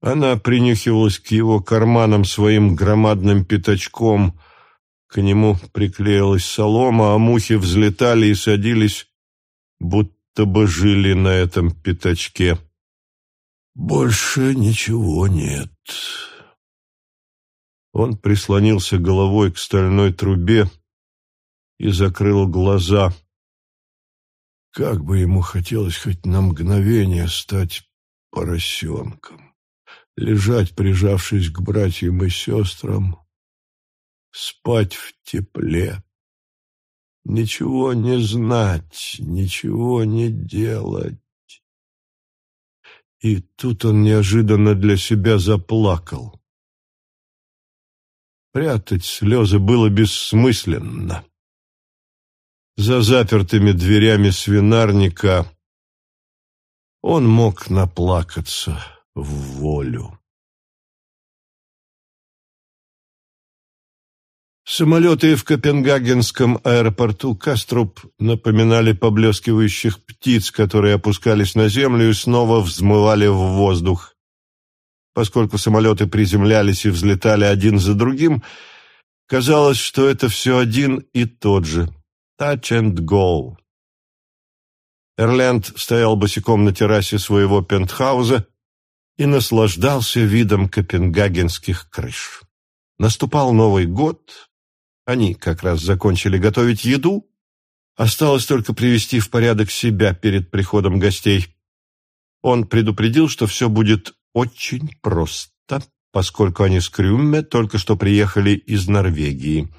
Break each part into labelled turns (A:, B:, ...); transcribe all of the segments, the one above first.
A: Она принюхивалась к его карманам своим громадным пятачком, к нему приклеилась солома, а мухи взлетали и садились, будто бы жили на этом пятачке. «Больше ничего нет». Он прислонился головой к стальной трубе и закрыл глаза. Как бы ему хотелось хоть на мгновение стать поросенком, лежать, прижавшись к братьям и сестрам, спать в тепле, ничего не знать, ничего не делать. И тут он неожиданно для себя заплакал. Прятать слезы было бессмысленно. За запертыми дверями свинарника он мог наплакаться в волю. Самолеты в Копенгагенском аэропорту Каструб напоминали поблескивающих птиц, которые опускались на землю и снова взмывали в воздух. Поскольку самолеты приземлялись и взлетали один за другим, казалось, что это все один и тот же. Touch and go. Эрленд стоял босиком на террасе своего пентхауза и наслаждался видом копенгагенских крыш. Наступал Новый год, они как раз закончили готовить еду, осталось только привести в порядок себя перед приходом гостей. Он предупредил, что все будет очень просто, поскольку они с Крюмме только что приехали из Норвегии –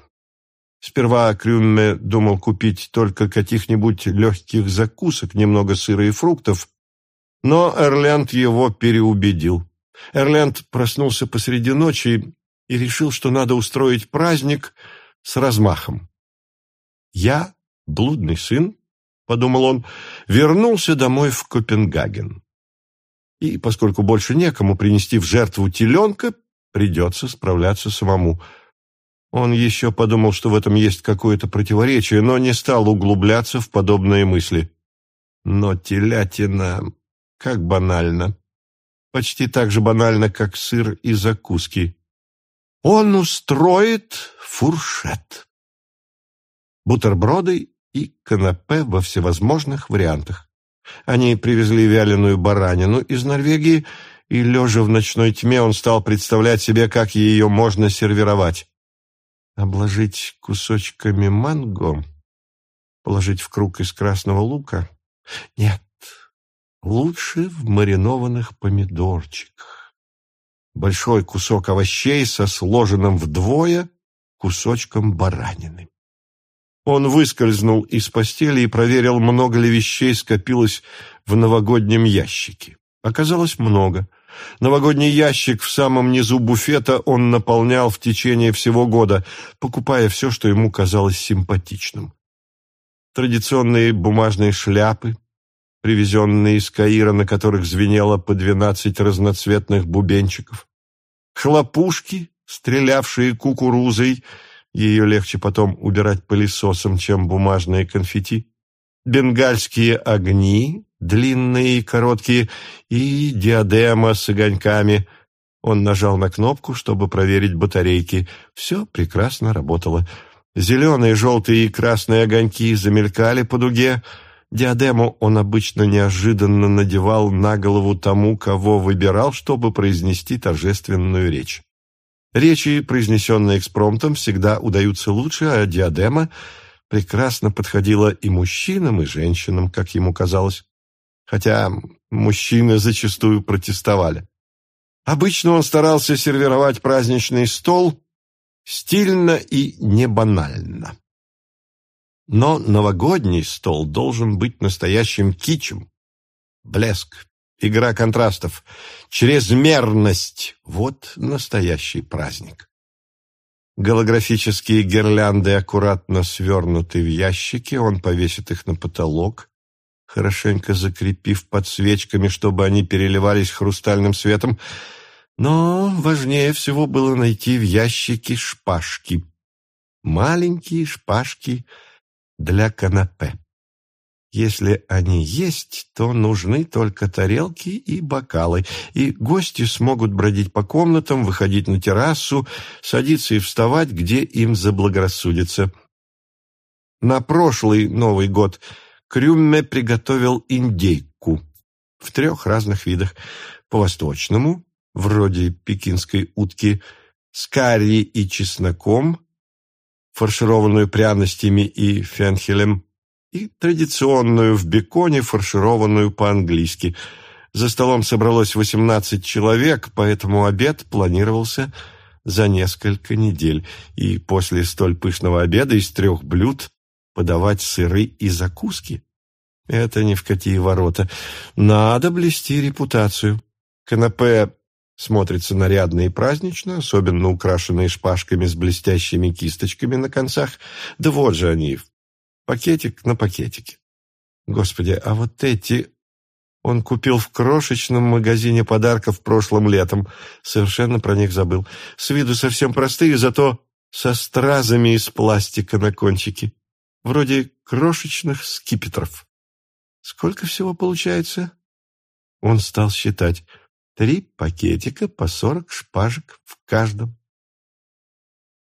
A: Сперва Крюмме думал купить только каких-нибудь легких закусок, немного сыра и фруктов, но Эрленд его переубедил. Эрленд проснулся посреди ночи и решил, что надо устроить праздник с размахом. «Я, блудный сын», — подумал он, — вернулся домой в Копенгаген. И поскольку больше некому принести в жертву теленка, придется справляться самому — он еще подумал, что в этом есть какое-то противоречие, но не стал углубляться в подобные мысли. Но телятина... Как банально. Почти так же банально, как сыр и закуски. Он устроит фуршет. Бутерброды и канапе во всевозможных вариантах. Они привезли вяленую баранину из Норвегии, и, лежа в ночной тьме, он стал представлять себе, как ее можно сервировать обложить кусочками манго, положить в круг из красного лука? Нет, лучше в маринованных помидорчиках. Большой кусок овощей со сложенным вдвое кусочком баранины. Он выскользнул из постели и проверил, много ли вещей скопилось в новогоднем ящике. Оказалось много. Новогодний ящик в самом низу буфета он наполнял в течение всего года, покупая все, что ему казалось симпатичным. Традиционные бумажные шляпы, привезенные из Каира, на которых звенело по двенадцать разноцветных бубенчиков, хлопушки, стрелявшие кукурузой, ее легче потом убирать пылесосом, чем бумажные конфетти, бенгальские огни, длинные и короткие, и диадема с огоньками. Он нажал на кнопку, чтобы проверить батарейки. Все прекрасно работало. Зеленые, желтые и красные огоньки замелькали по дуге. Диадему он обычно неожиданно надевал на голову тому, кого выбирал, чтобы произнести торжественную речь. Речи, произнесенные экспромтом, всегда удаются лучше, а диадема прекрасно подходила и мужчинам, и женщинам, как ему казалось хотя мужчины зачастую протестовали. Обычно он старался сервировать праздничный стол стильно и не банально. Но новогодний стол должен быть настоящим кичем. Блеск, игра контрастов, чрезмерность — вот настоящий праздник. Голографические гирлянды аккуратно свернуты в ящики, он повесит их на потолок, хорошенько закрепив подсвечками, чтобы они переливались хрустальным светом, но важнее всего было найти в ящике шпажки. Маленькие шпажки для канапе. Если они есть, то нужны только тарелки и бокалы, и гости смогут бродить по комнатам, выходить на террасу, садиться и вставать, где им заблагорассудится. На прошлый Новый год Крюмме приготовил индейку в трех разных видах. По-восточному, вроде пекинской утки, с карри и чесноком, фаршированную пряностями и фенхелем, и традиционную в беконе, фаршированную по-английски. За столом собралось 18 человек, поэтому обед планировался за несколько недель, и после столь пышного обеда из трех блюд подавать сыры и закуски. Это ни в какие ворота. Надо блести репутацию. Канапе смотрится нарядно и празднично, особенно украшенные шпажками с блестящими кисточками на концах. Да вот же они, пакетик на пакетике. Господи, а вот эти он купил в крошечном магазине подарков прошлым летом. Совершенно про них забыл. С виду совсем простые, зато со стразами из пластика на кончике. Вроде крошечных скипетров. Сколько всего получается? Он стал считать. Три пакетика по сорок шпажек в каждом.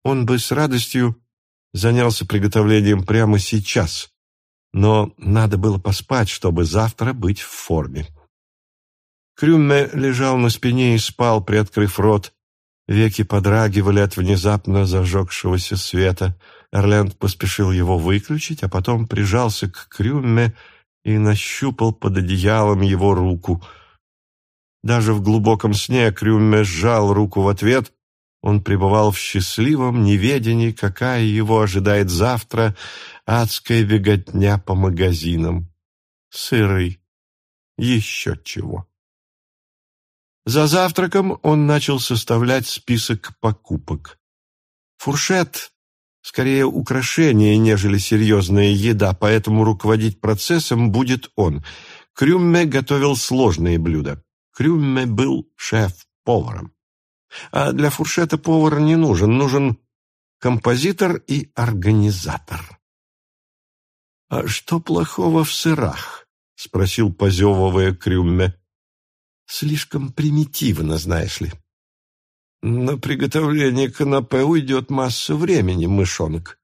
A: Он бы с радостью занялся приготовлением прямо сейчас, но надо было поспать, чтобы завтра быть в форме. Крюмме лежал на спине и спал, приоткрыв рот. Веки подрагивали от внезапно зажегшегося света. Эрленд поспешил его выключить, а потом прижался к Крюмме и нащупал под одеялом его руку. Даже в глубоком сне Крюмме сжал руку в ответ. Он пребывал в счастливом неведении, какая его ожидает завтра адская беготня по магазинам. Сырый. Еще чего. За завтраком он начал составлять список покупок. Фуршет скорее украшение, нежели серьезная еда, поэтому руководить процессом будет он. Крюмме готовил сложные блюда. Крюмме был шеф-поваром. А для фуршета повар не нужен, нужен композитор и организатор. «А что плохого в сырах?» — спросил, позевывая Крюмме. «Слишком примитивно, знаешь ли». На приготовление канапе уйдет масса времени, мышонок.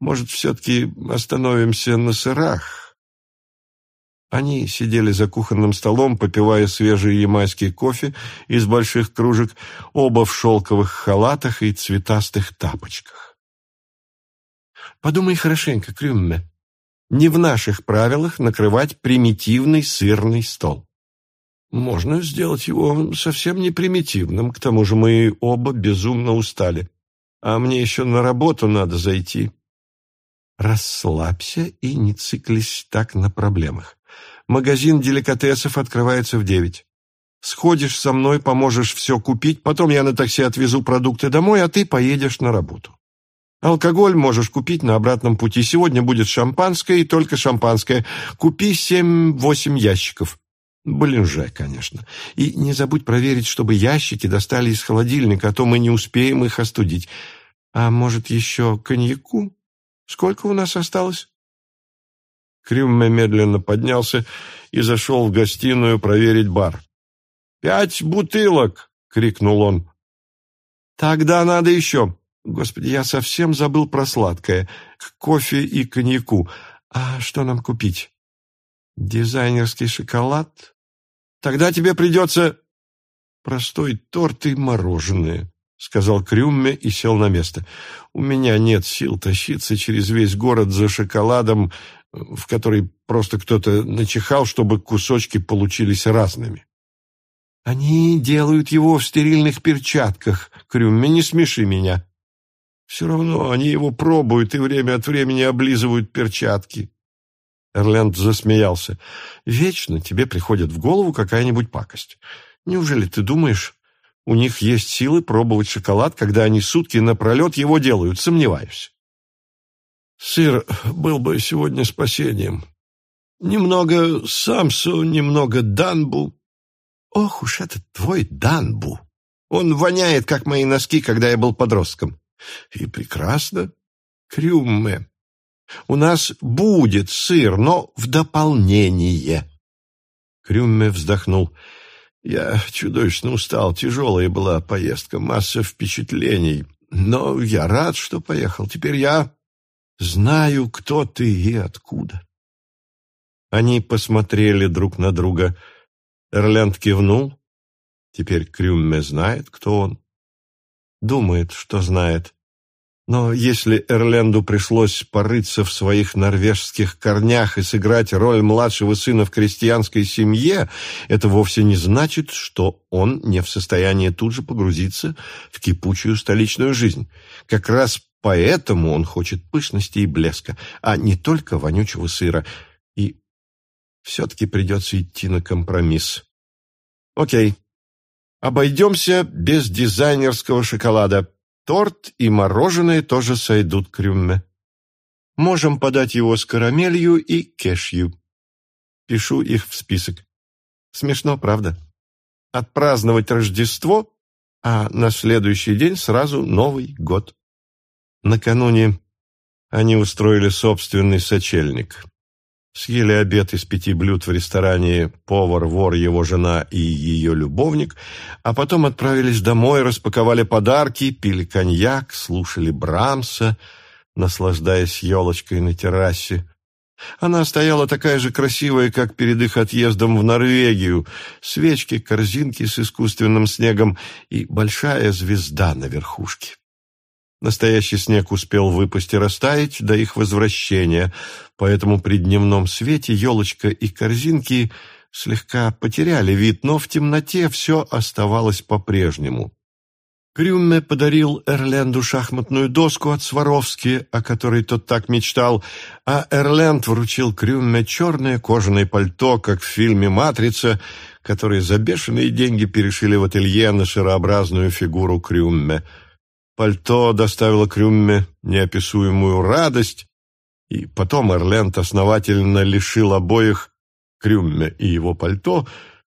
A: Может, все-таки остановимся на сырах?» Они сидели за кухонным столом, попивая свежий ямайский кофе из больших кружек, оба в шелковых халатах и цветастых тапочках. «Подумай хорошенько, Крюмме. Не в наших правилах накрывать примитивный сырный стол. Можно сделать его совсем не примитивным, к тому же мы оба безумно устали. А мне еще на работу надо зайти. Расслабься и не циклись так на проблемах. Магазин деликатесов открывается в девять. Сходишь со мной, поможешь все купить, потом я на такси отвезу продукты домой, а ты поедешь на работу. Алкоголь можешь купить на обратном пути. Сегодня будет шампанское и только шампанское. Купи семь-восемь ящиков. Блинже, конечно. И не забудь проверить, чтобы ящики достали из холодильника, а то мы не успеем их остудить. А может, еще коньяку? Сколько у нас осталось?» Крюмме медленно поднялся и зашел в гостиную проверить бар. «Пять бутылок!» — крикнул он. «Тогда надо еще. Господи, я совсем забыл про сладкое. К кофе и коньяку. А что нам купить? Дизайнерский шоколад? Тогда тебе придется простой торт и мороженое, — сказал Крюмме и сел на место. «У меня нет сил тащиться через весь город за шоколадом, в который просто кто-то начихал, чтобы кусочки получились разными». «Они делают его в стерильных перчатках, Крюмме, не смеши меня». «Все равно они его пробуют и время от времени облизывают перчатки. Эрленд засмеялся. «Вечно тебе приходит в голову какая-нибудь пакость. Неужели ты думаешь, у них есть силы пробовать шоколад, когда они сутки напролет его делают? Сомневаюсь». «Сыр был бы сегодня спасением. Немного самсу, немного данбу». «Ох уж этот твой данбу! Он воняет, как мои носки, когда я был подростком». «И прекрасно. Крюмме, У нас будет сыр, но в дополнение. Крюмме вздохнул. Я чудовищно устал, тяжелая была поездка, масса впечатлений. Но я рад, что поехал. Теперь я знаю, кто ты и откуда. Они посмотрели друг на друга. Эрленд кивнул. Теперь Крюмме знает, кто он. Думает, что знает. Но если Эрленду пришлось порыться в своих норвежских корнях и сыграть роль младшего сына в крестьянской семье, это вовсе не значит, что он не в состоянии тут же погрузиться в кипучую столичную жизнь. Как раз поэтому он хочет пышности и блеска, а не только вонючего сыра. И все-таки придется идти на компромисс. Окей, обойдемся без дизайнерского шоколада. Торт и мороженое тоже сойдут крюмме. Можем подать его с карамелью и кешью. Пишу их в список. Смешно, правда? Отпраздновать Рождество, а на следующий день сразу Новый год. Накануне они устроили собственный сочельник. Съели обед из пяти блюд в ресторане «Повар, вор, его жена и ее любовник», а потом отправились домой, распаковали подарки, пили коньяк, слушали Брамса, наслаждаясь елочкой на террасе. Она стояла такая же красивая, как перед их отъездом в Норвегию. Свечки, корзинки с искусственным снегом и большая звезда на верхушке. Настоящий снег успел выпасть и растаять до их возвращения, поэтому при дневном свете елочка и корзинки слегка потеряли вид, но в темноте все оставалось по-прежнему. Крюмме подарил Эрленду шахматную доску от Сваровски, о которой тот так мечтал, а Эрленд вручил Крюмме черное кожаное пальто, как в фильме «Матрица», которое за бешеные деньги перешили в ателье на шарообразную фигуру Крюмме – Пальто доставило Крюмме неописуемую радость, и потом Эрленд основательно лишил обоих, Крюмме и его пальто,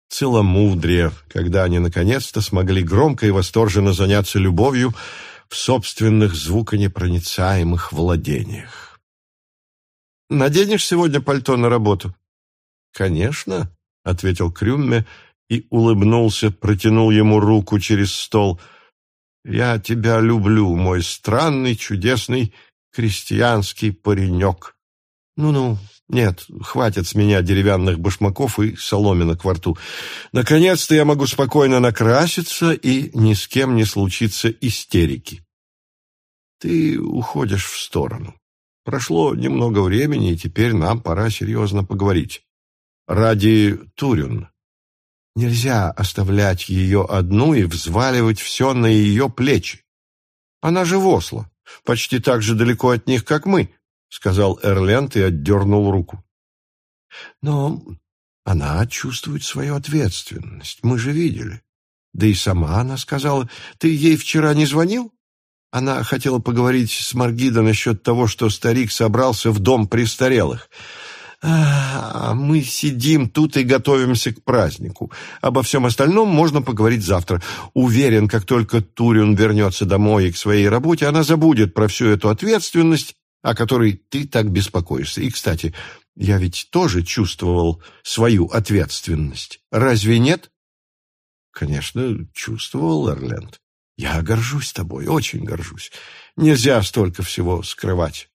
A: целомудрия, когда они наконец-то смогли громко и восторженно заняться любовью в собственных звуконепроницаемых владениях. «Наденешь сегодня пальто на работу?» «Конечно», — ответил Крюмме и улыбнулся, протянул ему руку через стол — я тебя люблю, мой странный, чудесный крестьянский паренек. Ну-ну, нет, хватит с меня деревянных башмаков и соломинок во рту. Наконец-то я могу спокойно накраситься, и ни с кем не случится истерики. Ты уходишь в сторону. Прошло немного времени, и теперь нам пора серьезно поговорить. Ради Турюн. Нельзя оставлять ее одну и взваливать все на ее плечи. Она же в Осло, почти так же далеко от них, как мы, — сказал Эрленд и отдернул руку. Но она чувствует свою ответственность, мы же видели. Да и сама она сказала, ты ей вчера не звонил? Она хотела поговорить с Маргидо насчет того, что старик собрался в дом престарелых. А мы сидим тут и готовимся к празднику. Обо всем остальном можно поговорить завтра. Уверен, как только Турин вернется домой и к своей работе, она забудет про всю эту ответственность, о которой ты так беспокоишься. И, кстати, я ведь тоже чувствовал свою ответственность. Разве нет? Конечно, чувствовал, Эрленд. Я горжусь тобой, очень горжусь. Нельзя столько всего скрывать.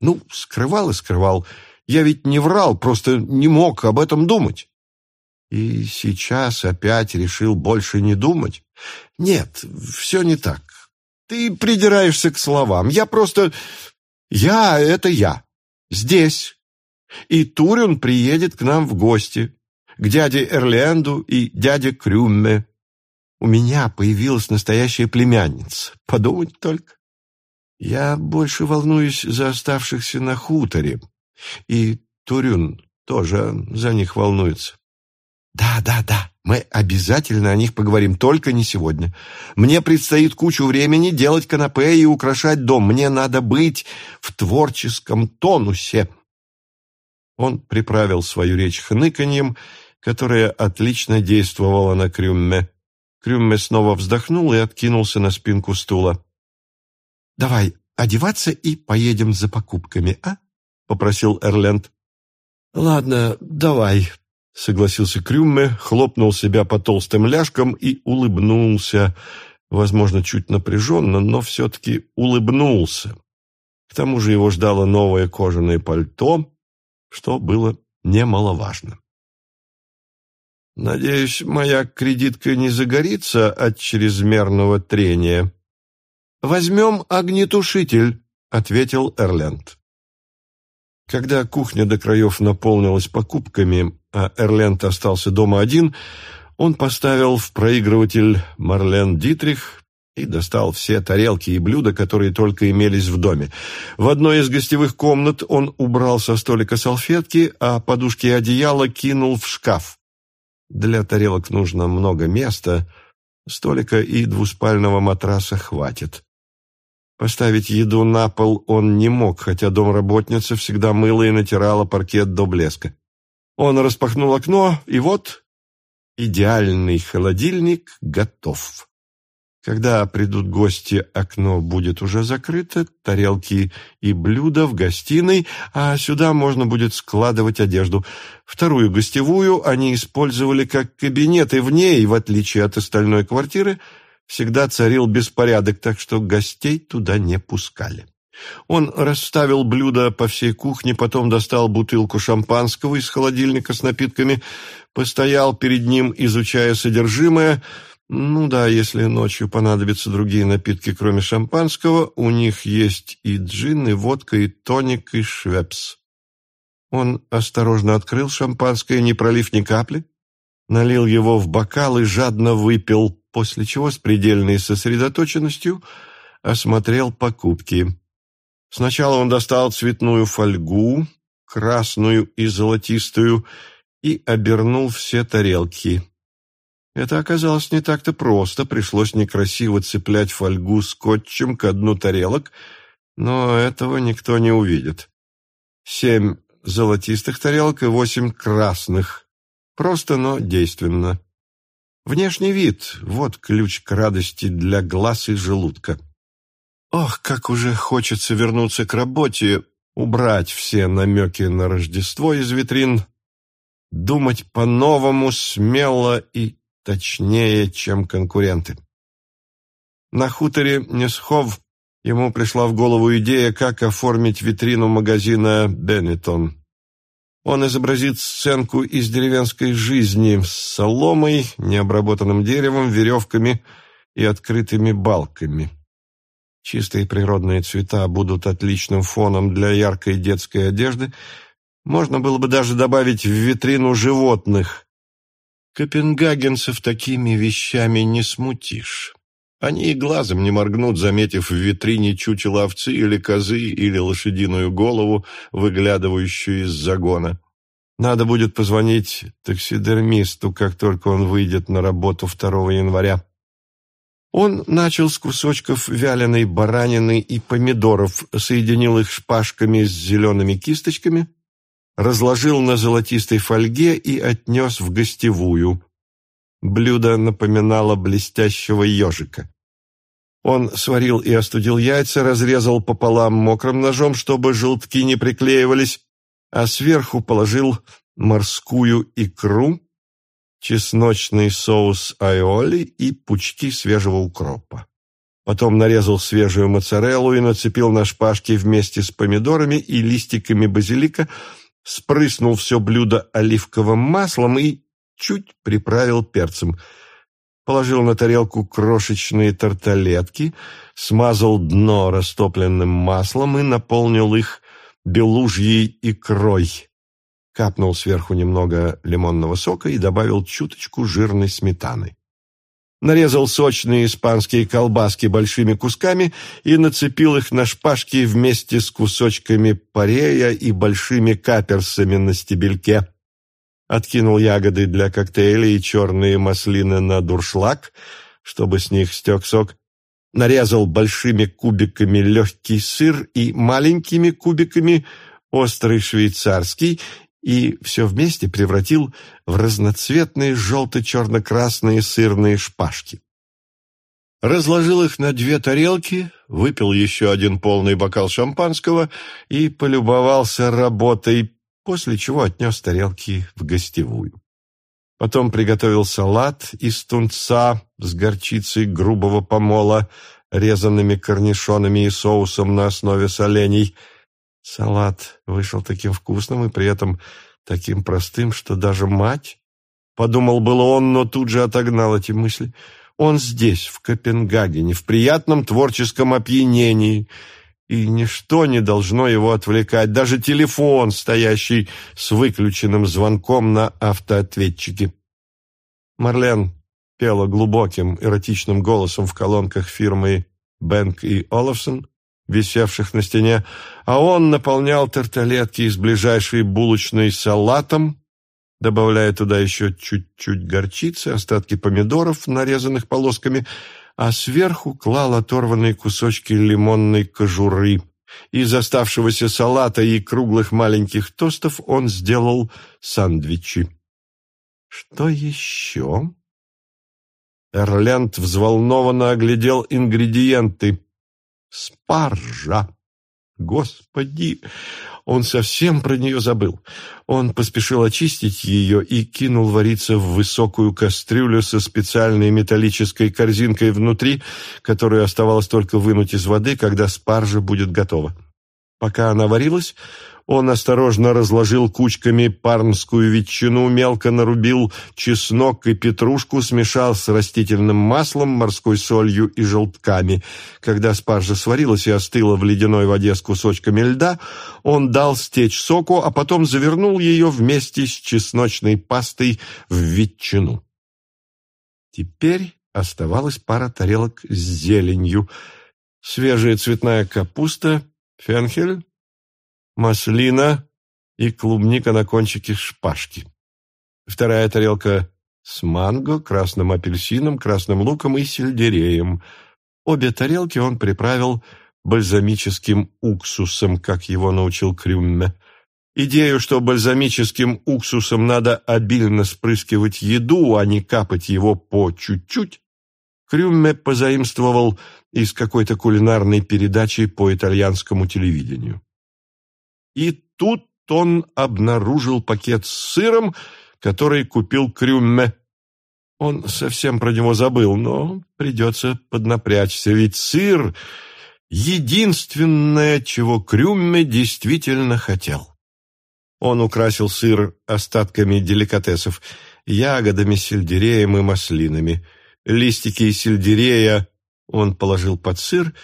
A: Ну, скрывал и скрывал. Я ведь не врал, просто не мог об этом думать. И сейчас опять решил больше не думать? Нет, все не так. Ты придираешься к словам. Я просто... Я — это я. Здесь. И Турин приедет к нам в гости. К дяде Эрленду и дяде Крюмме. У меня появилась настоящая племянница. Подумать только. Я больше волнуюсь за оставшихся на хуторе, и Турюн тоже за них волнуется. Да, да, да, мы обязательно о них поговорим, только не сегодня. Мне предстоит кучу времени делать канапе и украшать дом. Мне надо быть в творческом тонусе. Он приправил свою речь хныканьем, которое отлично действовало на Крюмме. Крюмме снова вздохнул и откинулся на спинку стула. «Давай одеваться и поедем за покупками, а?» — попросил Эрленд. «Ладно, давай», — согласился Крюмме, хлопнул себя по толстым ляжкам и улыбнулся, возможно, чуть напряженно, но все-таки улыбнулся. К тому же его ждало новое кожаное пальто, что было немаловажно. «Надеюсь, моя кредитка не загорится от чрезмерного трения», «Возьмем огнетушитель», — ответил Эрленд. Когда кухня до краев наполнилась покупками, а Эрленд остался дома один, он поставил в проигрыватель Марлен Дитрих и достал все тарелки и блюда, которые только имелись в доме. В одной из гостевых комнат он убрал со столика салфетки, а подушки и одеяло кинул в шкаф. Для тарелок нужно много места, столика и двуспального матраса хватит. Поставить еду на пол он не мог, хотя домработница всегда мыла и натирала паркет до блеска. Он распахнул окно, и вот идеальный холодильник готов. Когда придут гости, окно будет уже закрыто, тарелки и блюда в гостиной, а сюда можно будет складывать одежду. Вторую гостевую они использовали как кабинет, и в ней, в отличие от остальной квартиры, всегда царил беспорядок, так что гостей туда не пускали. Он расставил блюда по всей кухне, потом достал бутылку шампанского из холодильника с напитками, постоял перед ним, изучая содержимое. Ну да, если ночью понадобятся другие напитки, кроме шампанского, у них есть и джин, и водка, и тоник, и швепс. Он осторожно открыл шампанское, не пролив ни капли, налил его в бокал и жадно выпил после чего с предельной сосредоточенностью осмотрел покупки. Сначала он достал цветную фольгу, красную и золотистую, и обернул все тарелки. Это оказалось не так-то просто, пришлось некрасиво цеплять фольгу скотчем к дну тарелок, но этого никто не увидит. Семь золотистых тарелок и восемь красных. Просто, но действенно. Внешний вид — вот ключ к радости для глаз и желудка. Ох, как уже хочется вернуться к работе, убрать все намеки на Рождество из витрин, думать по-новому, смело и точнее, чем конкуренты. На хуторе Несхов ему пришла в голову идея, как оформить витрину магазина «Беннетон». Он изобразит сценку из деревенской жизни с соломой, необработанным деревом, веревками и открытыми балками. Чистые природные цвета будут отличным фоном для яркой детской одежды. Можно было бы даже добавить в витрину животных. Копенгагенцев такими вещами не смутишь. Они и глазом не моргнут, заметив в витрине чучело овцы или козы или лошадиную голову, выглядывающую из загона. Надо будет позвонить таксидермисту, как только он выйдет на работу 2 января. Он начал с кусочков вяленой баранины и помидоров, соединил их шпажками с зелеными кисточками, разложил на золотистой фольге и отнес в гостевую. Блюдо напоминало блестящего ежика. Он сварил и остудил яйца, разрезал пополам мокрым ножом, чтобы желтки не приклеивались, а сверху положил морскую икру, чесночный соус айоли и пучки свежего укропа. Потом нарезал свежую моцареллу и нацепил на шпажки вместе с помидорами и листиками базилика, спрыснул все блюдо оливковым маслом и чуть приправил перцем. Положил на тарелку крошечные тарталетки, смазал дно растопленным маслом и наполнил их белужьей икрой. Капнул сверху немного лимонного сока и добавил чуточку жирной сметаны. Нарезал сочные испанские колбаски большими кусками и нацепил их на шпажки вместе с кусочками парея и большими каперсами на стебельке. Откинул ягоды для коктейля и черные маслины на дуршлаг, чтобы с них стек сок, нарезал большими кубиками легкий сыр и маленькими кубиками острый швейцарский и все вместе превратил в разноцветные желто-черно-красные сырные шпажки. разложил их на две тарелки, выпил еще один полный бокал шампанского и полюбовался работой, после чего отнес тарелки в гостевую. Потом приготовил салат из тунца с горчицей грубого помола, резанными корнишонами и соусом на основе солений. Салат вышел таким вкусным и при этом таким простым, что даже мать... Подумал было он, но тут же отогнал эти мысли. Он здесь, в Копенгагене, в приятном творческом опьянении, и ничто не должно его отвлекать, даже телефон, стоящий с выключенным звонком на автоответчике. Марлен пела глубоким, эротичным голосом в колонках фирмы Бэнк и Олафсон, висевших на стене, а он наполнял тарталетки из ближайшей булочной салатом, добавляя туда еще чуть-чуть горчицы, остатки помидоров, нарезанных полосками, а сверху клал оторванные кусочки лимонной кожуры. Из оставшегося салата и круглых маленьких тостов он сделал сандвичи. Что еще? Эрленд взволнованно оглядел ингредиенты. Спаржа! Господи! Он совсем про нее забыл. Он поспешил очистить ее и кинул вариться в высокую кастрюлю со специальной металлической корзинкой внутри, которую оставалось только вынуть из воды, когда спаржа будет готова. Пока она варилась, он осторожно разложил кучками пармскую ветчину, мелко нарубил чеснок и петрушку, смешал с растительным маслом, морской солью и желтками. Когда спаржа сварилась и остыла в ледяной воде с кусочками льда, он дал стечь соку, а потом завернул ее вместе с чесночной пастой в ветчину. Теперь оставалась пара тарелок с зеленью, свежая цветная капуста, фенхель, маслина и клубника на кончике шпажки. Вторая тарелка с манго, красным апельсином, красным луком и сельдереем. Обе тарелки он приправил бальзамическим уксусом, как его научил Крюмме. Идею, что бальзамическим уксусом надо обильно спрыскивать еду, а не капать его по чуть-чуть, Крюмме позаимствовал из какой-то кулинарной передачи по итальянскому телевидению. И тут он обнаружил пакет с сыром, который купил Крюмме. Он совсем про него забыл, но придется поднапрячься, ведь сыр — единственное, чего Крюмме действительно хотел. Он украсил сыр остатками деликатесов, ягодами, сельдереем и маслинами. Листики сельдерея он положил под сыр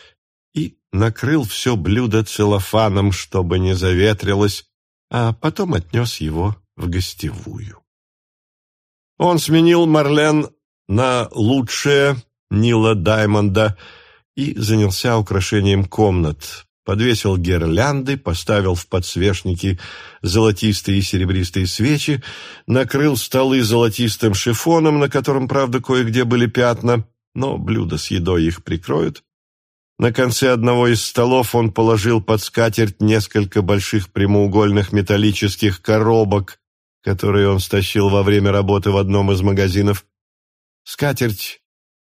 A: и накрыл все блюдо целлофаном, чтобы не заветрилось, а потом отнес его в гостевую. Он сменил Марлен на лучшее Нила Даймонда и занялся украшением комнат, подвесил гирлянды, поставил в подсвечники золотистые и серебристые свечи, накрыл столы золотистым шифоном, на котором, правда, кое-где были пятна, но блюда с едой их прикроют, на конце одного из столов он положил под скатерть несколько больших прямоугольных металлических коробок, которые он стащил во время работы в одном из магазинов. Скатерть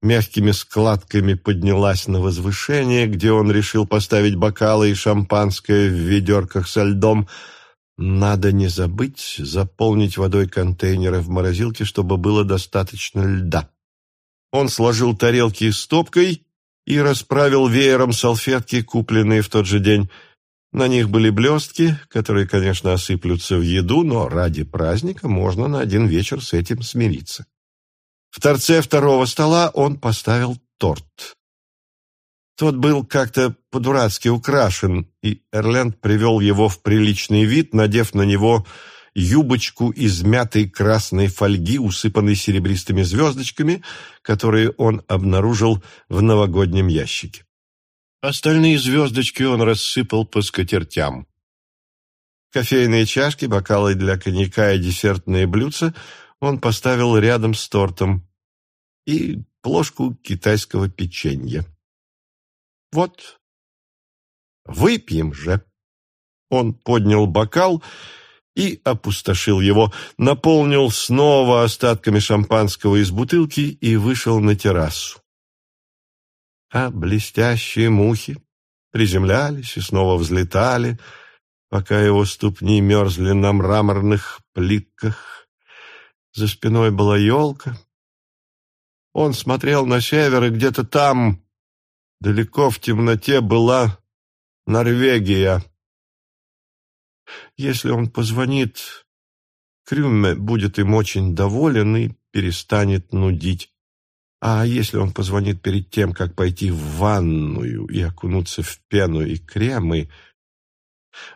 A: мягкими складками поднялась на возвышение, где он решил поставить бокалы и шампанское в ведерках со льдом. Надо не забыть заполнить водой контейнеры в морозилке, чтобы было достаточно льда. Он сложил тарелки стопкой и расправил веером салфетки, купленные в тот же день. На них были блестки, которые, конечно, осыплются в еду, но ради праздника можно на один вечер с этим смириться. В торце второго стола он поставил торт. Тот был как-то по-дурацки украшен, и Эрленд привел его в приличный вид, надев на него юбочку из мятой красной фольги, усыпанной серебристыми звездочками, которые он обнаружил в новогоднем ящике. Остальные звездочки он рассыпал по скатертям. Кофейные чашки, бокалы для коньяка и десертные блюдца он поставил рядом с тортом и плошку китайского печенья. «Вот, выпьем же!» Он поднял бокал и опустошил его, наполнил снова остатками шампанского из бутылки и вышел на террасу. а блестящие мухи приземлялись и снова взлетали, пока его ступни мерзли на мраморных плитках. За спиной была елка. Он смотрел на север, и где-то там, далеко в темноте, была Норвегия. Если он позвонит, Крюме будет им очень доволен и перестанет нудить. А если он позвонит перед тем, как пойти в ванную и окунуться в пену и кремы,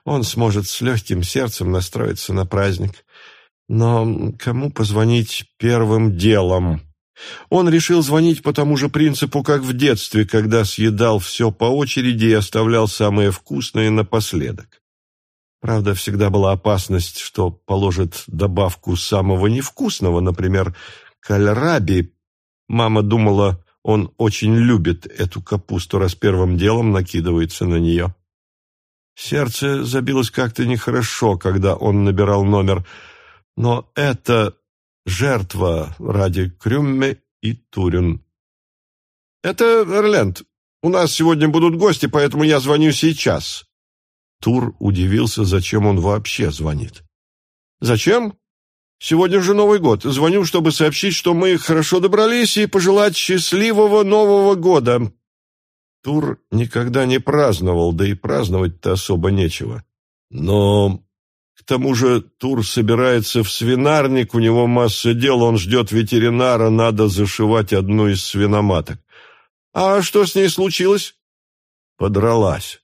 A: он сможет с легким сердцем настроиться на праздник. Но кому позвонить первым делом? Он решил звонить по тому же принципу, как в детстве, когда съедал все по очереди и оставлял самое вкусное напоследок. Правда, всегда была опасность, что положит добавку самого невкусного, например, кальраби. Мама думала, он очень любит эту капусту, раз первым делом накидывается на нее. Сердце забилось как-то нехорошо, когда он набирал номер, но это жертва ради Крюмме и Турин. «Это Эрленд. У нас сегодня будут гости, поэтому я звоню сейчас». Тур удивился, зачем он вообще звонит. «Зачем? Сегодня же Новый год. Звоню, чтобы сообщить, что мы хорошо добрались и пожелать счастливого Нового года». Тур никогда не праздновал, да и праздновать-то особо нечего. Но к тому же Тур собирается в свинарник, у него масса дел, он ждет ветеринара, надо зашивать одну из свиноматок. А что с ней случилось? Подралась.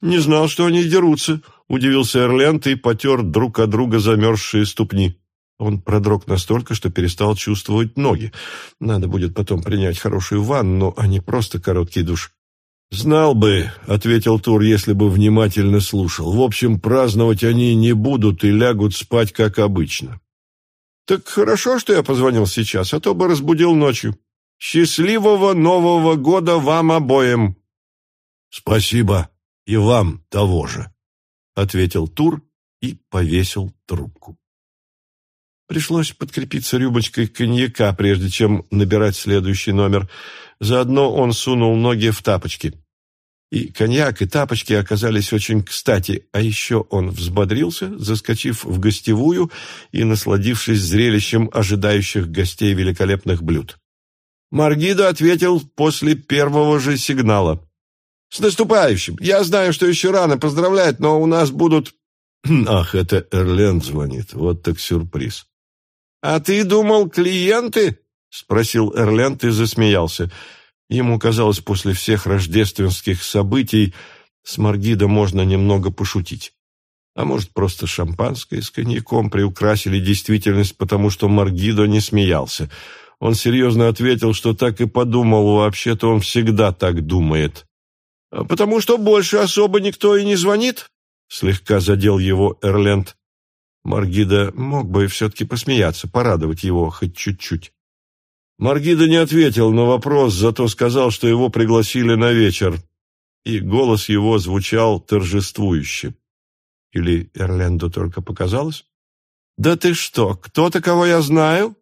A: Не знал, что они дерутся, удивился Эрленд и потер друг от друга замерзшие ступни. Он продрог настолько, что перестал чувствовать ноги. Надо будет потом принять хорошую ванну, а не просто короткий душ. «Знал бы», — ответил Тур, если бы внимательно слушал. «В общем, праздновать они не будут и лягут спать, как обычно». «Так хорошо, что я позвонил сейчас, а то бы разбудил ночью. Счастливого Нового года вам обоим!» «Спасибо, и вам того же», — ответил Тур и повесил трубку. Пришлось подкрепиться рюмочкой коньяка, прежде чем набирать следующий номер. Заодно он сунул ноги в тапочки. И коньяк, и тапочки оказались очень кстати, а еще он взбодрился, заскочив в гостевую и насладившись зрелищем ожидающих гостей великолепных блюд. Маргида ответил после первого же сигнала. «С наступающим! Я знаю, что еще рано поздравлять, но у нас будут...» «Ах, это Эрленд звонит. Вот так сюрприз». «А ты думал, клиенты?» — спросил Эрленд и засмеялся. Ему казалось, после всех рождественских событий с Маргидо можно немного пошутить. А может, просто шампанское с коньяком приукрасили действительность, потому что Маргидо не смеялся. Он серьезно ответил, что так и подумал, вообще-то он всегда так думает. «А «Потому что больше особо никто и не звонит?» — слегка задел его Эрленд. Маргида мог бы все-таки посмеяться, порадовать его хоть чуть-чуть. Маргида не ответил на вопрос, зато сказал, что его пригласили на вечер, и голос его звучал торжествующе. Или Эрленду только показалось? «Да ты что, кто-то, кого я знаю?»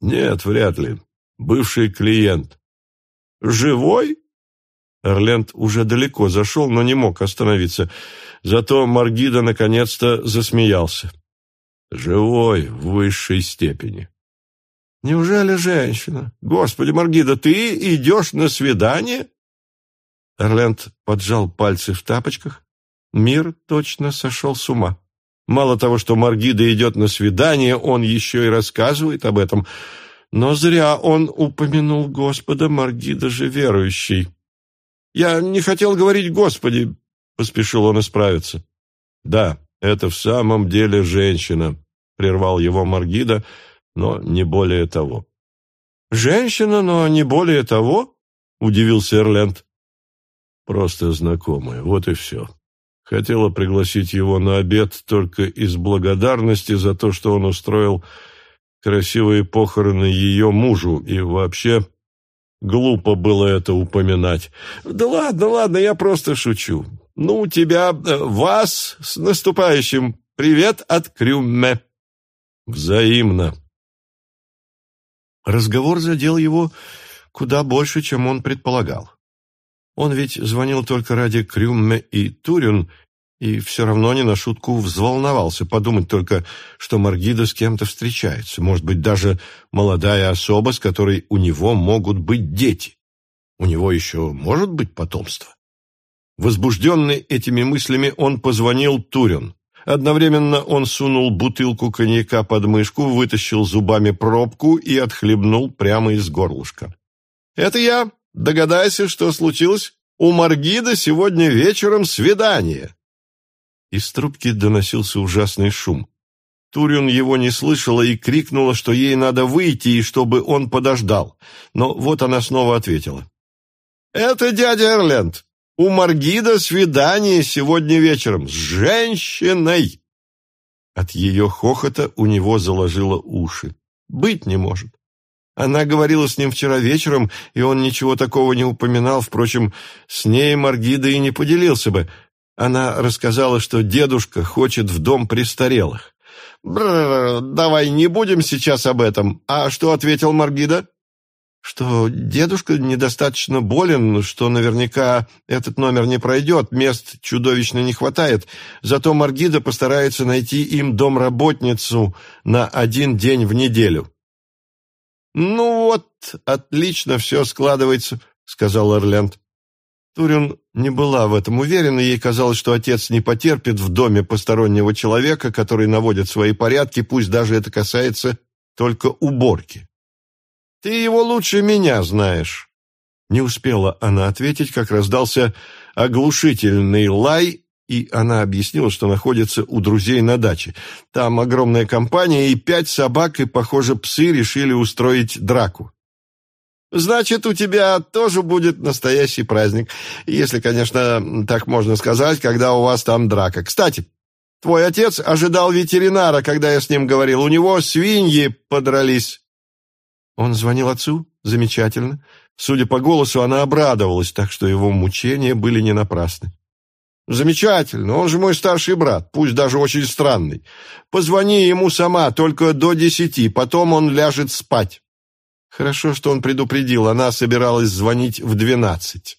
A: «Нет, вряд ли. Бывший клиент». «Живой?» Эрленд уже далеко зашел, но не мог остановиться. Зато Маргида наконец-то засмеялся. «Живой в высшей степени». Неужели женщина? Господи, Маргида, ты идешь на свидание? Эрленд поджал пальцы в тапочках. Мир точно сошел с ума. Мало того, что Маргида идет на свидание, он еще и рассказывает об этом. Но зря он упомянул Господа, Маргида же верующий. «Я не хотел говорить «Господи», — поспешил он исправиться. «Да, это в самом деле женщина», — прервал его Маргида, — но не более того. «Женщина, но не более того?» — удивился Эрленд. «Просто знакомая, вот и все. Хотела пригласить его на обед только из благодарности за то, что он устроил красивые похороны ее мужу, и вообще глупо было это упоминать. Да ладно, ладно, я просто шучу. Ну, тебя, э, вас с наступающим. Привет от Крюмме. Взаимно, Разговор задел его куда больше, чем он предполагал. Он ведь звонил только ради Крюмме и Турюн, и все равно не на шутку взволновался, подумать только, что Маргида с кем-то встречается, может быть, даже молодая особа, с которой у него могут быть дети. У него еще может быть потомство. Возбужденный этими мыслями, он позвонил Турин. Одновременно он сунул бутылку коньяка под мышку, вытащил зубами пробку и отхлебнул прямо из горлышка. «Это я. Догадайся, что случилось. У Маргида сегодня вечером свидание». Из трубки доносился ужасный шум. Турин его не слышала и крикнула, что ей надо выйти и чтобы он подождал. Но вот она снова ответила. «Это дядя Эрленд. У Маргида свидание сегодня вечером с женщиной!» От ее хохота у него заложило уши. Быть не может. Она говорила с ним вчера вечером, и он ничего такого не упоминал. Впрочем, с ней Маргида и не поделился бы. Она рассказала, что дедушка хочет в дом престарелых. «Бррр, давай не будем сейчас об этом. А что ответил Маргида?» что дедушка недостаточно болен, что наверняка этот номер не пройдет, мест чудовищно не хватает, зато Маргида постарается найти им домработницу на один день в неделю. «Ну вот, отлично все складывается», — сказал Эрленд. Турин не была в этом уверена, ей казалось, что отец не потерпит в доме постороннего человека, который наводит свои порядки, пусть даже это касается только уборки. Ты его лучше меня знаешь». Не успела она ответить, как раздался оглушительный лай, и она объяснила, что находится у друзей на даче. Там огромная компания, и пять собак, и, похоже, псы решили устроить драку. «Значит, у тебя тоже будет настоящий праздник, если, конечно, так можно сказать, когда у вас там драка. Кстати, твой отец ожидал ветеринара, когда я с ним говорил. У него свиньи подрались». Он звонил отцу? Замечательно. Судя по голосу, она обрадовалась, так что его мучения были не напрасны. «Замечательно, он же мой старший брат, пусть даже очень странный. Позвони ему сама, только до десяти, потом он ляжет спать». Хорошо, что он предупредил, она собиралась звонить в двенадцать.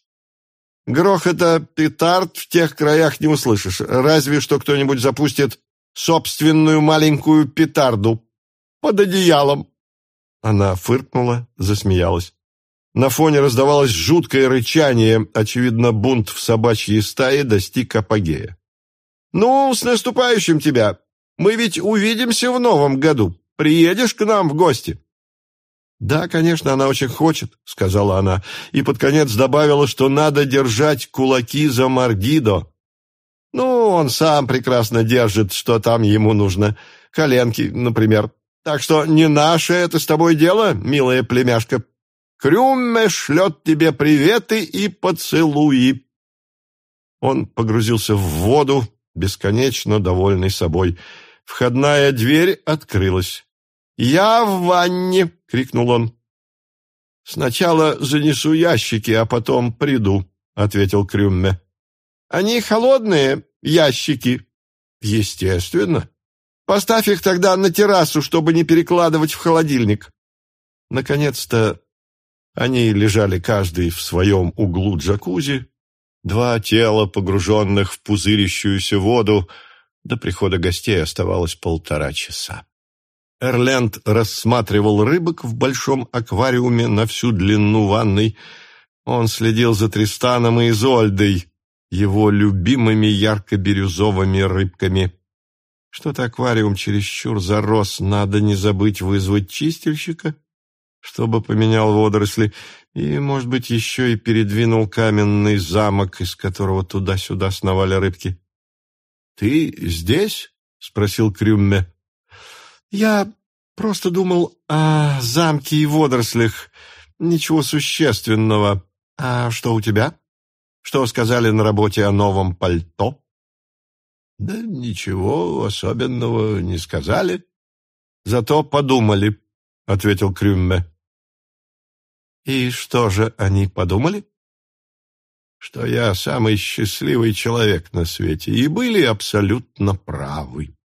A: Грохота петард в тех краях не услышишь, разве что кто-нибудь запустит собственную маленькую петарду под одеялом. Она фыркнула, засмеялась. На фоне раздавалось жуткое рычание, очевидно, бунт в собачьей стае достиг апогея. «Ну, с наступающим тебя! Мы ведь увидимся в новом году. Приедешь к нам в гости?» «Да, конечно, она очень хочет», — сказала она, и под конец добавила, что надо держать кулаки за Маргидо. «Ну, он сам прекрасно держит, что там ему нужно. Коленки, например. Так что не наше это с тобой дело, милая племяшка. Крюмме шлет тебе приветы и поцелуи. Он погрузился в воду, бесконечно довольный собой. Входная дверь открылась. «Я в ванне!» — крикнул он. «Сначала занесу ящики, а потом приду», — ответил Крюмме. «Они холодные, ящики?» «Естественно. Поставь их тогда на террасу, чтобы не перекладывать в холодильник. Наконец-то они лежали каждый в своем углу джакузи, два тела, погруженных в пузырящуюся воду. До прихода гостей оставалось полтора часа. Эрленд рассматривал рыбок в большом аквариуме на всю длину ванной. Он следил за Тристаном и Изольдой, его любимыми ярко-бирюзовыми рыбками. Что-то аквариум чересчур зарос, надо не забыть вызвать чистильщика, чтобы поменял водоросли, и, может быть, еще и передвинул каменный замок, из которого туда-сюда сновали рыбки. — Ты здесь? — спросил Крюмме. — Я просто думал о замке и водорослях. Ничего существенного. А что у тебя? Что сказали на работе о новом пальто? Да ничего особенного не сказали. Зато подумали, — ответил Крюмме. И что же они подумали? Что я самый счастливый человек на свете, и были абсолютно правы.